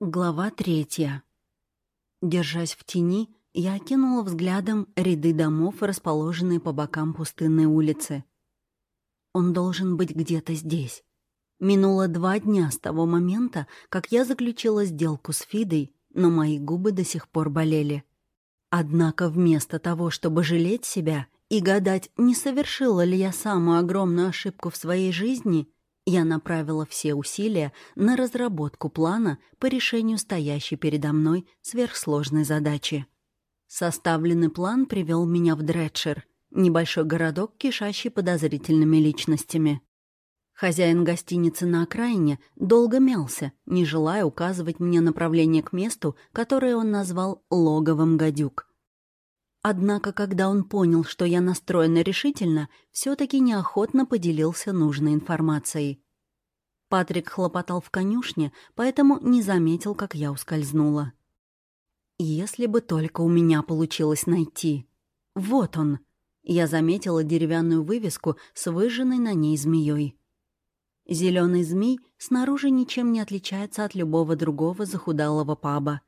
Глава третья. Держась в тени, я окинула взглядом ряды домов, расположенные по бокам пустынной улицы. Он должен быть где-то здесь. Минуло два дня с того момента, как я заключила сделку с Фидой, но мои губы до сих пор болели. Однако вместо того, чтобы жалеть себя и гадать, не совершила ли я самую огромную ошибку в своей жизни — я направила все усилия на разработку плана по решению стоящей передо мной сверхсложной задачи. Составленный план привел меня в Дредшир, небольшой городок, кишащий подозрительными личностями. Хозяин гостиницы на окраине долго мялся, не желая указывать мне направление к месту, которое он назвал «логовом гадюк». Однако, когда он понял, что я настроена решительно, все таки неохотно поделился нужной информацией. Патрик хлопотал в конюшне, поэтому не заметил, как я ускользнула. Если бы только у меня получилось найти. Вот он. Я заметила деревянную вывеску с выжженной на ней змеей. Зеленый змей снаружи ничем не отличается от любого другого захудалого паба.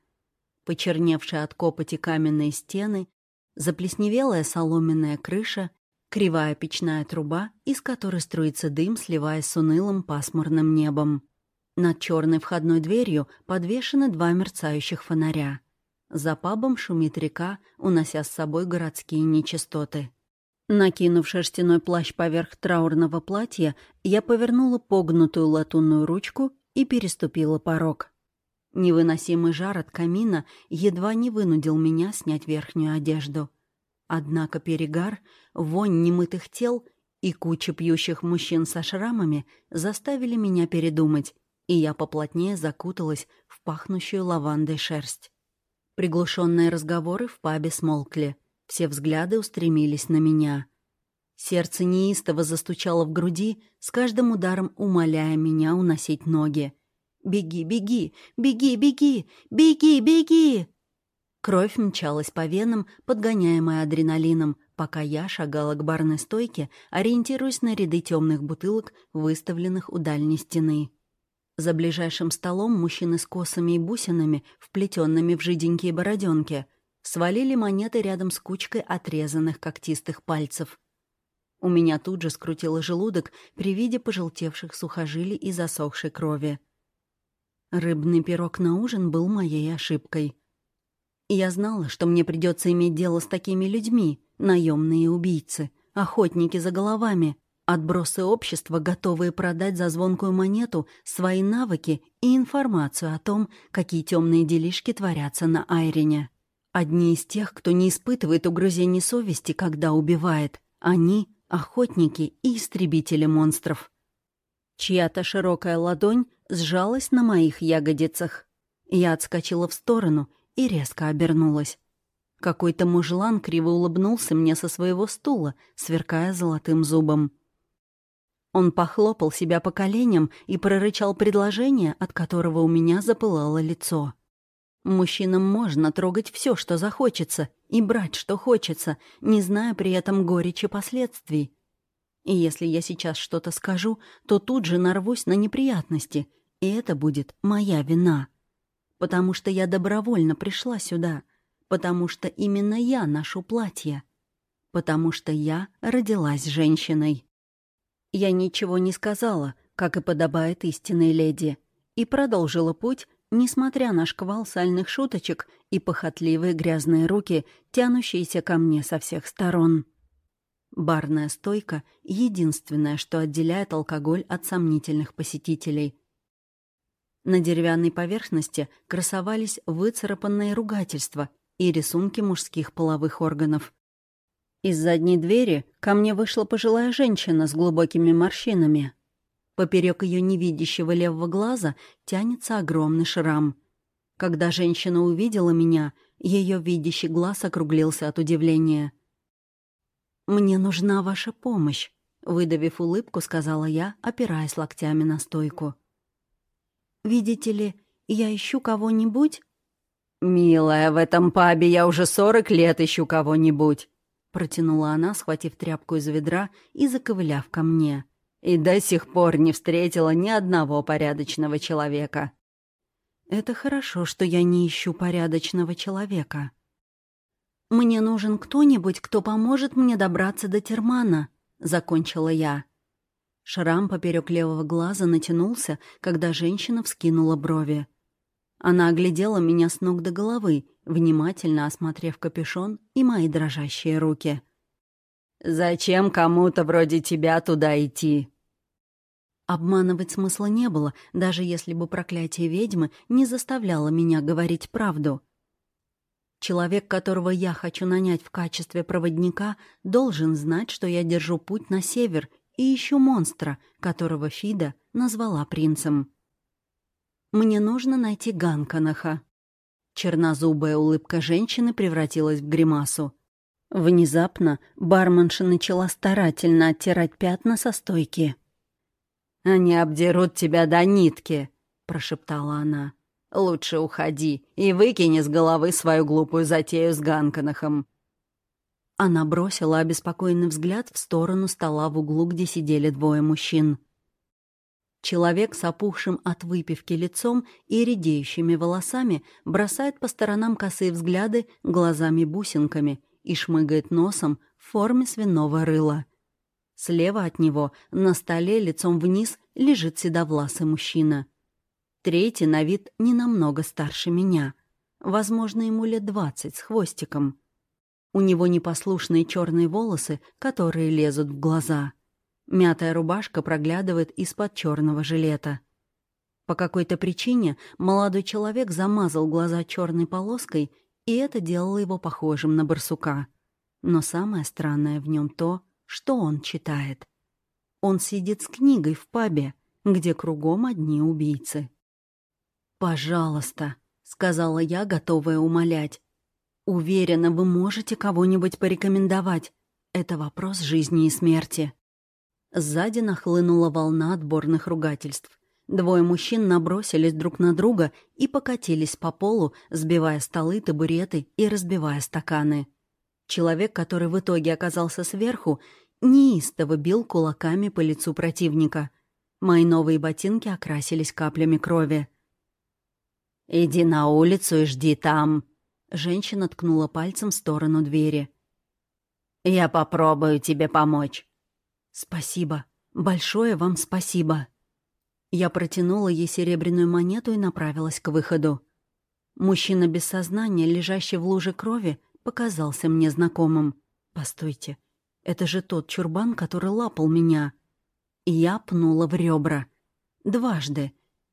Почерневшие от копоти каменные стены, заплесневелая соломенная крыша, кривая печная труба, из которой струится дым, сливаясь с унылым пасмурным небом. Над черной входной дверью подвешены два мерцающих фонаря. За пабом шумит река, унося с собой городские нечистоты. Накинув шерстяной плащ поверх траурного платья, я повернула погнутую латунную ручку и переступила порог. Невыносимый жар от камина едва не вынудил меня снять верхнюю одежду. Однако перегар, вонь немытых тел и куча пьющих мужчин со шрамами заставили меня передумать, и я поплотнее закуталась в пахнущую лавандой шерсть. Приглушенные разговоры в пабе смолкли. Все взгляды устремились на меня. Сердце неистово застучало в груди, с каждым ударом умоляя меня уносить ноги. «Беги, беги, беги, беги, беги, беги!» Кровь мчалась по венам, подгоняемая адреналином, пока я шагала к барной стойке, ориентируясь на ряды темных бутылок, выставленных у дальней стены. За ближайшим столом мужчины с косами и бусинами, вплетенными в жиденькие бороденки, свалили монеты рядом с кучкой отрезанных когтистых пальцев. У меня тут же скрутило желудок при виде пожелтевших сухожилий и засохшей крови. Рыбный пирог на ужин был моей ошибкой. Я знала, что мне придется иметь дело с такими людьми, наемные убийцы, охотники за головами, отбросы общества, готовые продать за звонкую монету свои навыки и информацию о том, какие темные делишки творятся на Айрине. Одни из тех, кто не испытывает угрызений совести, когда убивает. Они — охотники и истребители монстров. Чья-то широкая ладонь сжалась на моих ягодицах. Я отскочила в сторону и резко обернулась. Какой-то мужлан криво улыбнулся мне со своего стула, сверкая золотым зубом. Он похлопал себя по коленям и прорычал предложение, от которого у меня запылало лицо. Мужчинам можно трогать все, что захочется, и брать, что хочется, не зная при этом горечи последствий. И если я сейчас что-то скажу, то тут же нарвусь на неприятности, и это будет моя вина. Потому что я добровольно пришла сюда, потому что именно я ношу платье, потому что я родилась женщиной. Я ничего не сказала, как и подобает истинной леди, и продолжила путь, несмотря на шквал сальных шуточек и похотливые грязные руки, тянущиеся ко мне со всех сторон. Барная стойка — единственное, что отделяет алкоголь от сомнительных посетителей. На деревянной поверхности красовались выцарапанные ругательства и рисунки мужских половых органов. Из задней двери ко мне вышла пожилая женщина с глубокими морщинами. Поперек ее невидящего левого глаза тянется огромный шрам. Когда женщина увидела меня, ее видящий глаз округлился от удивления — «Мне нужна ваша помощь», — выдавив улыбку, сказала я, опираясь локтями на стойку. «Видите ли, я ищу кого-нибудь?» «Милая, в этом пабе я уже сорок лет ищу кого-нибудь», — протянула она, схватив тряпку из ведра и заковыляв ко мне. «И до сих пор не встретила ни одного порядочного человека». Это хорошо, что я не ищу порядочного человека. «Мне нужен кто-нибудь, кто поможет мне добраться до Термана», — закончила я. Шрам поперек левого глаза натянулся, когда женщина вскинула брови. Она оглядела меня с ног до головы, внимательно осмотрев капюшон и мои дрожащие руки. «Зачем кому-то вроде тебя туда идти?» Обманывать смысла не было, даже если бы проклятие ведьмы не заставляло меня говорить правду. Человек, которого я хочу нанять в качестве проводника, должен знать, что я держу путь на север и ищу монстра, которого Фида назвала принцем. Мне нужно найти Ганканаха. Чернозубая улыбка женщины превратилась в гримасу. Внезапно барменша начала старательно оттирать пятна со стойки. «Они обдерут тебя до нитки», — прошептала она. «Лучше уходи и выкини с головы свою глупую затею с Ганканахом». Она бросила обеспокоенный взгляд в сторону стола в углу, где сидели двое мужчин. Человек с опухшим от выпивки лицом и редеющими волосами бросает по сторонам косые взгляды глазами-бусинками и шмыгает носом в форме свиного рыла. Слева от него, на столе, лицом вниз, лежит седовласый мужчина. Третий на вид не намного старше меня. Возможно, ему лет двадцать с хвостиком. У него непослушные черные волосы, которые лезут в глаза. Мятая рубашка проглядывает из-под черного жилета. По какой-то причине молодой человек замазал глаза черной полоской, и это делало его похожим на барсука. Но самое странное в нем то, что он читает. Он сидит с книгой в пабе, где кругом одни убийцы. «Пожалуйста», — сказала я, готовая умолять. «Уверена, вы можете кого-нибудь порекомендовать. Это вопрос жизни и смерти». Сзади нахлынула волна отборных ругательств. Двое мужчин набросились друг на друга и покатились по полу, сбивая столы, табуреты и разбивая стаканы. Человек, который в итоге оказался сверху, неистово бил кулаками по лицу противника. Мои новые ботинки окрасились каплями крови. «Иди на улицу и жди там», — женщина ткнула пальцем в сторону двери. «Я попробую тебе помочь». «Спасибо. Большое вам спасибо». Я протянула ей серебряную монету и направилась к выходу. Мужчина без сознания, лежащий в луже крови, показался мне знакомым. «Постойте, это же тот чурбан, который лапал меня». Я пнула в ребра. Дважды.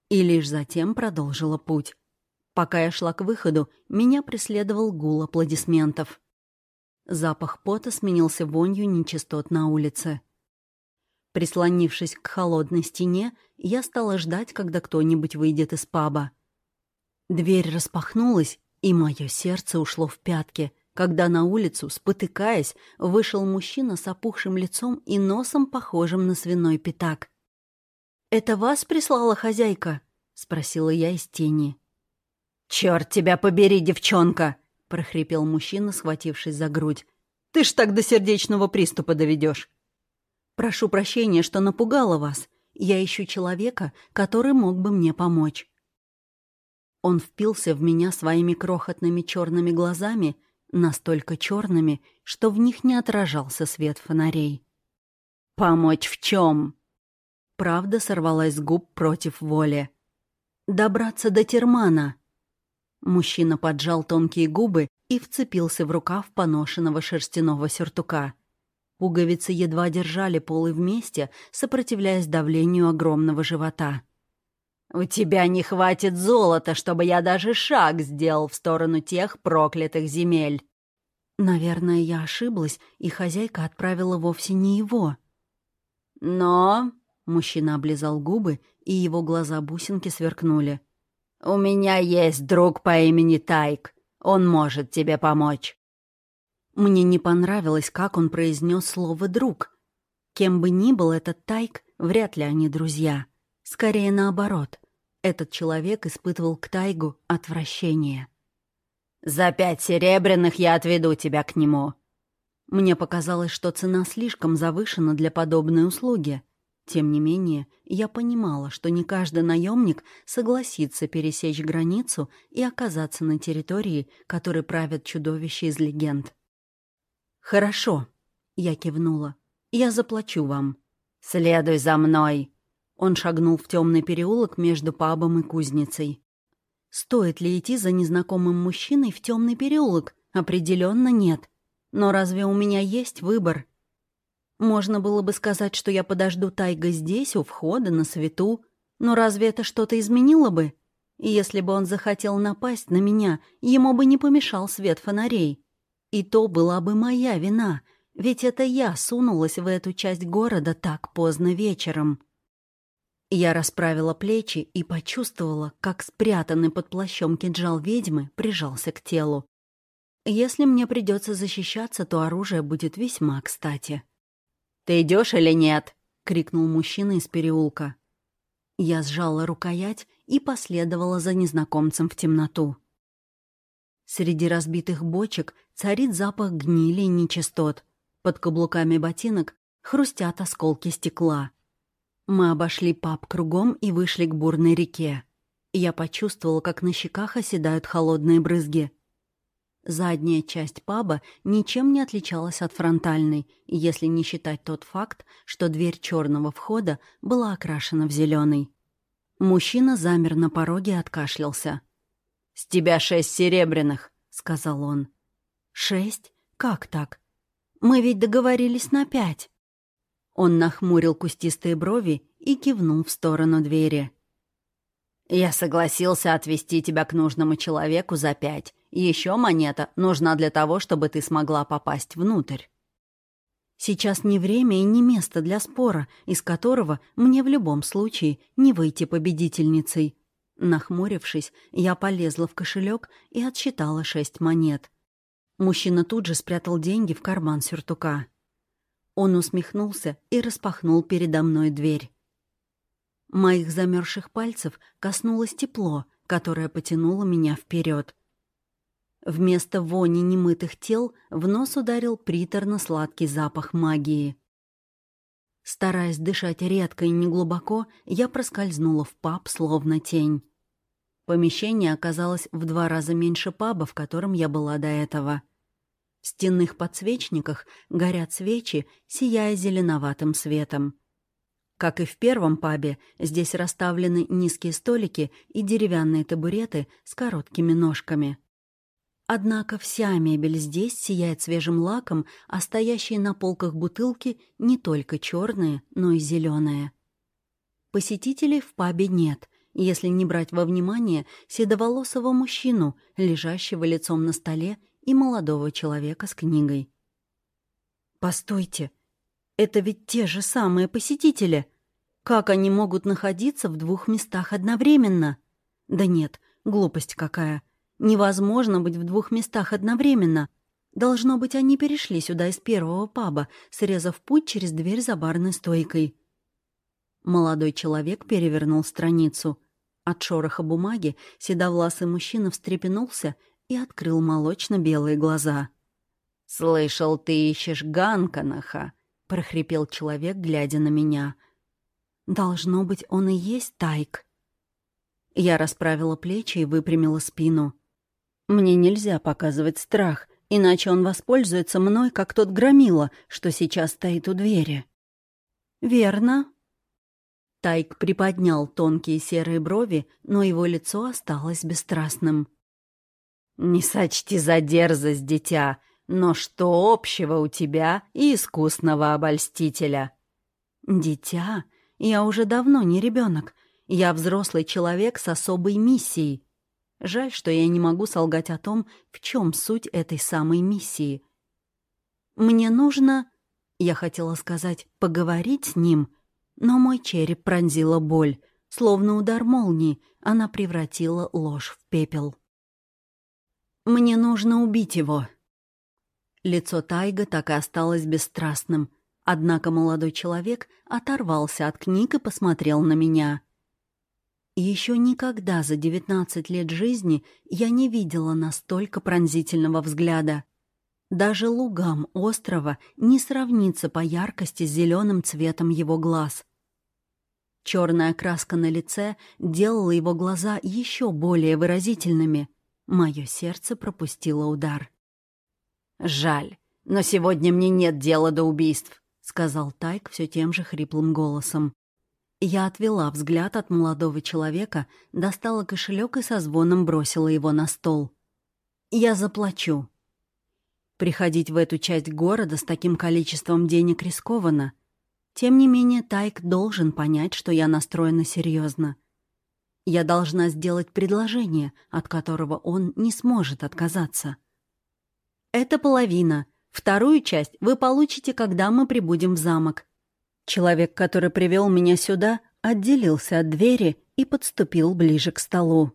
И лишь затем продолжила путь. Пока я шла к выходу, меня преследовал гул аплодисментов. Запах пота сменился вонью нечистот на улице. Прислонившись к холодной стене, я стала ждать, когда кто-нибудь выйдет из паба. Дверь распахнулась, и мое сердце ушло в пятки, когда на улицу, спотыкаясь, вышел мужчина с опухшим лицом и носом, похожим на свиной пятак. «Это вас прислала хозяйка?» — спросила я из тени. «Черт тебя побери, девчонка!» — прохрипел мужчина, схватившись за грудь. «Ты ж так до сердечного приступа доведешь. Прошу прощения, что напугала вас. Я ищу человека, который мог бы мне помочь». Он впился в меня своими крохотными черными глазами, настолько черными, что в них не отражался свет фонарей. «Помочь в чем? Правда сорвалась с губ против воли. «Добраться до Термана». Мужчина поджал тонкие губы и вцепился в рукав поношенного шерстяного сюртука. Пуговицы едва держали полы вместе, сопротивляясь давлению огромного живота. «У тебя не хватит золота, чтобы я даже шаг сделал в сторону тех проклятых земель». Наверное, я ошиблась, и хозяйка отправила вовсе не его. «Но...» — мужчина облизал губы, и его глаза-бусинки сверкнули. «У меня есть друг по имени Тайк. Он может тебе помочь». Мне не понравилось, как он произнес слово «друг». Кем бы ни был этот Тайк, вряд ли они друзья. Скорее наоборот. Этот человек испытывал к Тайгу отвращение. «За пять серебряных я отведу тебя к нему». Мне показалось, что цена слишком завышена для подобной услуги. Тем не менее, я понимала, что не каждый наемник согласится пересечь границу и оказаться на территории, которой правят чудовища из легенд. «Хорошо», — я кивнула. «Я заплачу вам». «Следуй за мной!» Он шагнул в темный переулок между пабом и кузницей. Стоит ли идти за незнакомым мужчиной в темный переулок? Определенно нет. Но разве у меня есть выбор? Можно было бы сказать, что я подожду Тайга здесь, у входа, на свету. Но разве это что-то изменило бы? Если бы он захотел напасть на меня, ему бы не помешал свет фонарей. И то была бы моя вина, ведь это я сунулась в эту часть города так поздно вечером. Я расправила плечи и почувствовала, как спрятанный под плащом кинжал ведьмы прижался к телу. Если мне придется защищаться, то оружие будет весьма кстати. «Ты идешь или нет?» — крикнул мужчина из переулка. Я сжала рукоять и последовала за незнакомцем в темноту. Среди разбитых бочек царит запах гнили и нечистот. Под каблуками ботинок хрустят осколки стекла. Мы обошли паб кругом и вышли к бурной реке. Я почувствовала, как на щеках оседают холодные брызги. Задняя часть паба ничем не отличалась от фронтальной, если не считать тот факт, что дверь черного входа была окрашена в зеленый. Мужчина замер на пороге и откашлялся. «С тебя шесть серебряных», — сказал он. «Шесть? Как так? Мы ведь договорились на пять». Он нахмурил кустистые брови и кивнул в сторону двери. «Я согласился отвезти тебя к нужному человеку за пять. Еще монета нужна для того, чтобы ты смогла попасть внутрь». Сейчас не время и не место для спора, из которого мне в любом случае не выйти победительницей. Нахмурившись, я полезла в кошелек и отсчитала шесть монет. Мужчина тут же спрятал деньги в карман сюртука. Он усмехнулся и распахнул передо мной дверь. Моих замерзших пальцев коснулось тепло, которое потянуло меня вперед. Вместо вони немытых тел в нос ударил приторно-сладкий запах магии. Стараясь дышать редко и неглубоко, я проскользнула в паб, словно тень. Помещение оказалось в два раза меньше паба, в котором я была до этого — в стенных подсвечниках горят свечи, сияя зеленоватым светом. Как и в первом пабе, здесь расставлены низкие столики и деревянные табуреты с короткими ножками. Однако вся мебель здесь сияет свежим лаком, а стоящие на полках бутылки не только черные, но и зеленые. Посетителей в пабе нет, если не брать во внимание седоволосого мужчину, лежащего лицом на столе и молодого человека с книгой. «Постойте, это ведь те же самые посетители. Как они могут находиться в двух местах одновременно? Да нет, глупость какая. Невозможно быть в двух местах одновременно. Должно быть, они перешли сюда из первого паба, срезав путь через дверь за барной стойкой». Молодой человек перевернул страницу. От шороха бумаги седовласый мужчина встрепенулся и открыл молочно-белые глаза. «Слышал, ты ищешь Ганканаха», — прохрипел человек, глядя на меня. «Должно быть, он и есть Тайк». Я расправила плечи и выпрямила спину. «Мне нельзя показывать страх, иначе он воспользуется мной, как тот громила, что сейчас стоит у двери». «Верно». Тайк приподнял тонкие серые брови, но его лицо осталось бесстрастным. «Не сочти за дерзость, дитя, но что общего у тебя и искусного обольстителя?» «Дитя? Я уже давно не ребенок. Я взрослый человек с особой миссией. Жаль, что я не могу солгать о том, в чем суть этой самой миссии. Мне нужно...» Я хотела сказать «поговорить с ним», но мой череп пронзила боль. Словно удар молнии, она превратила ложь в пепел. Мне нужно убить его». Лицо Тайга так и осталось бесстрастным. Однако молодой человек оторвался от книг и посмотрел на меня. Еще никогда за девятнадцать лет жизни я не видела настолько пронзительного взгляда. Даже лугам острова не сравнится по яркости с зеленым цветом его глаз. Черная краска на лице делала его глаза еще более выразительными. Мое сердце пропустило удар. «Жаль, но сегодня мне нет дела до убийств», — сказал Тайк все тем же хриплым голосом. Я отвела взгляд от молодого человека, достала кошелек и со звоном бросила его на стол. «Я заплачу». Приходить в эту часть города с таким количеством денег рискованно. Тем не менее, Тайк должен понять, что я настроена серьезно. Я должна сделать предложение, от которого он не сможет отказаться. Это половина. Вторую часть вы получите, когда мы прибудем в замок. Человек, который привел меня сюда, отделился от двери и подступил ближе к столу.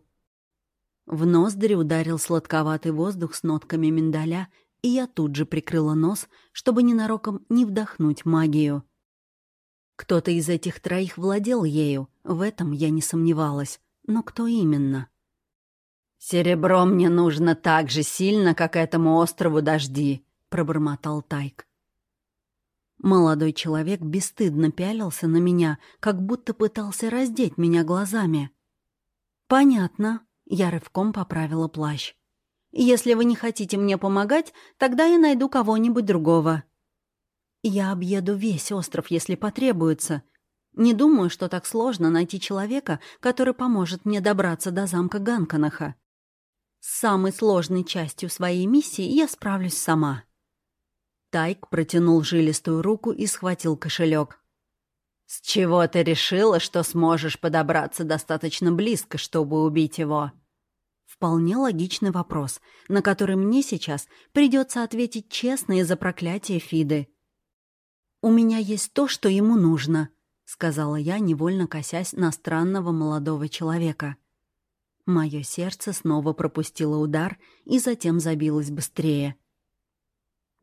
В ноздри ударил сладковатый воздух с нотками миндаля, и я тут же прикрыла нос, чтобы ненароком не вдохнуть магию. Кто-то из этих троих владел ею, в этом я не сомневалась. Но кто именно? «Серебро мне нужно так же сильно, как этому острову дожди», — пробормотал Тайк. Молодой человек бесстыдно пялился на меня, как будто пытался раздеть меня глазами. «Понятно», — я рывком поправила плащ. «Если вы не хотите мне помогать, тогда я найду кого-нибудь другого». «Я объеду весь остров, если потребуется. Не думаю, что так сложно найти человека, который поможет мне добраться до замка Ганканаха. С самой сложной частью своей миссии я справлюсь сама». Тайк протянул жилистую руку и схватил кошелек. «С чего ты решила, что сможешь подобраться достаточно близко, чтобы убить его?» Вполне логичный вопрос, на который мне сейчас придется ответить честно из-за проклятия Фиды. «У меня есть то, что ему нужно», — сказала я, невольно косясь на странного молодого человека. Мое сердце снова пропустило удар и затем забилось быстрее —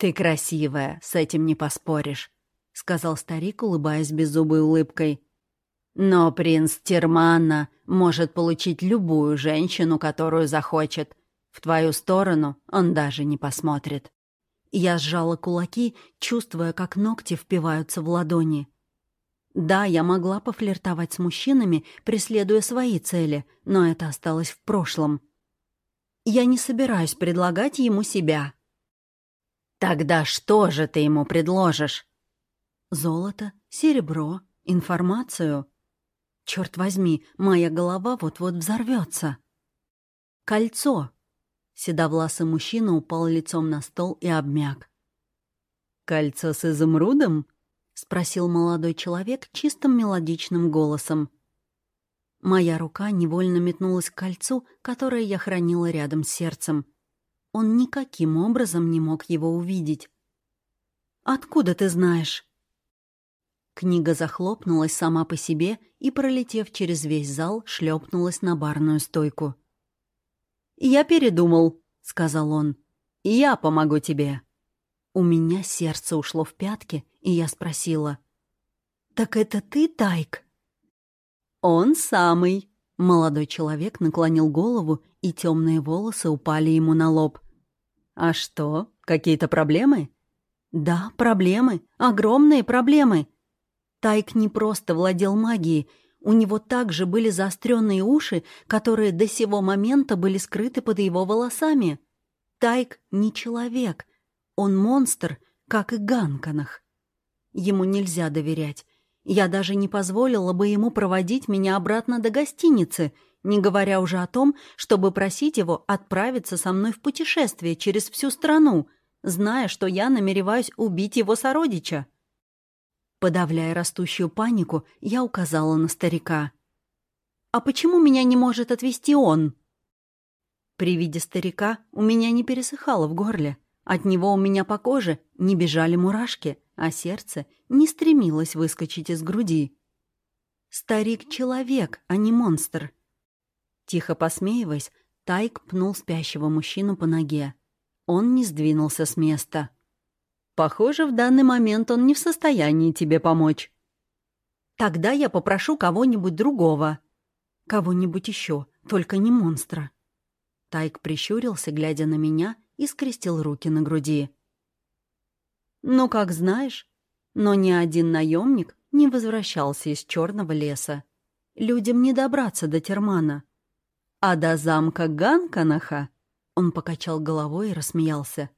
«Ты красивая, с этим не поспоришь», — сказал старик, улыбаясь беззубой улыбкой. «Но принц Термана может получить любую женщину, которую захочет. В твою сторону он даже не посмотрит». Я сжала кулаки, чувствуя, как ногти впиваются в ладони. Да, я могла пофлиртовать с мужчинами, преследуя свои цели, но это осталось в прошлом. Я не собираюсь предлагать ему себя. «Тогда что же ты ему предложишь?» «Золото, серебро, информацию. Черт возьми, моя голова вот-вот взорвется. Кольцо!» Седовласый мужчина упал лицом на стол и обмяк. «Кольцо с изумрудом?» — спросил молодой человек чистым мелодичным голосом. Моя рука невольно метнулась к кольцу, которое я хранила рядом с сердцем — он никаким образом не мог его увидеть. «Откуда ты знаешь?» Книга захлопнулась сама по себе и, пролетев через весь зал, шлепнулась на барную стойку. «Я передумал», — сказал он. «Я помогу тебе». У меня сердце ушло в пятки, и я спросила. «Так это ты, Тайк?» «Он самый», Молодой человек наклонил голову, и темные волосы упали ему на лоб. «А что, какие-то проблемы?» «Да, проблемы. Огромные проблемы. Тайк не просто владел магией. У него также были заостренные уши, которые до сего момента были скрыты под его волосами. Тайк не человек. Он монстр, как и Ганканах. Ему нельзя доверять. Я даже не позволила бы ему проводить меня обратно до гостиницы, не говоря уже о том, чтобы просить его отправиться со мной в путешествие через всю страну, зная, что я намереваюсь убить его сородича. Подавляя растущую панику, я указала на старика. «А почему меня не может отвезти он?» При виде старика у меня не пересыхало в горле. От него у меня по коже не бежали мурашки — а сердце не стремилось выскочить из груди. «Старик — человек, а не монстр». Тихо посмеиваясь, Тайк пнул спящего мужчину по ноге. Он не сдвинулся с места. «Похоже, в данный момент он не в состоянии тебе помочь». «Тогда я попрошу кого-нибудь другого. Кого-нибудь еще, только не монстра». Тайк прищурился, глядя на меня, и скрестил руки на груди. «Ну, как знаешь. Но ни один наемник не возвращался из черного леса. Людям не добраться до Термана. А до замка Ганканаха он покачал головой и рассмеялся.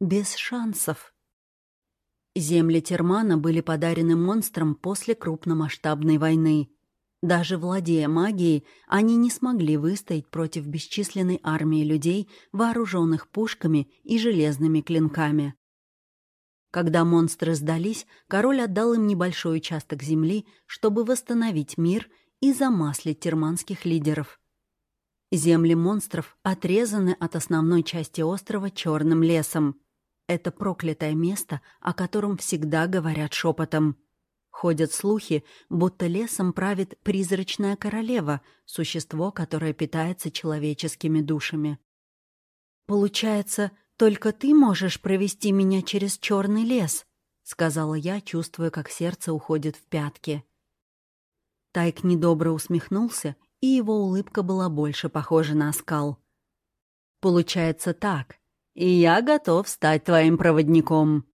Без шансов. Земли Термана были подарены монстрам после крупномасштабной войны. Даже владея магией, они не смогли выстоять против бесчисленной армии людей, вооруженных пушками и железными клинками. Когда монстры сдались, король отдал им небольшой участок земли, чтобы восстановить мир и замаслить терманских лидеров. Земли монстров отрезаны от основной части острова черным лесом. Это проклятое место, о котором всегда говорят шепотом. Ходят слухи, будто лесом правит призрачная королева, существо, которое питается человеческими душами. Получается, «Только ты можешь провести меня через черный лес», — сказала я, чувствуя, как сердце уходит в пятки. Тайк недобро усмехнулся, и его улыбка была больше похожа на скал. «Получается так, и я готов стать твоим проводником».